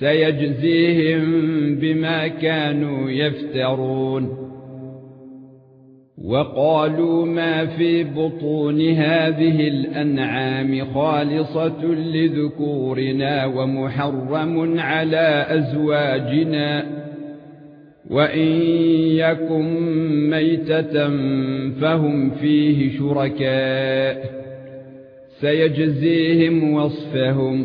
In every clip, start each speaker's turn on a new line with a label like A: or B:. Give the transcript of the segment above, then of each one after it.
A: سيجزيهم بما كانوا يفترون. وقالوا ما في بطون هذه الأنعام خالصة لذكورنا ومحرم على أزواجنا. وإن يكن ميتة فهم فيه شركاء. سيجزيهم وصفهم.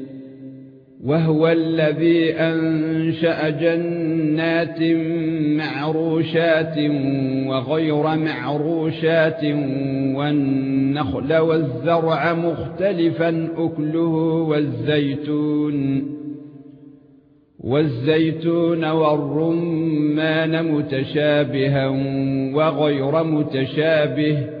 A: وهو الذي أنشأ جنات معروشات وغير معروشات والنخل والزرع مختلفا أكله والزيتون والزيتون والرمان متشابها وغير متشابه.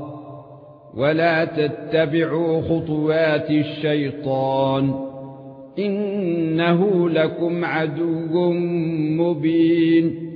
A: ولا تتبعوا خطوات الشيطان إنه لكم عدو مبين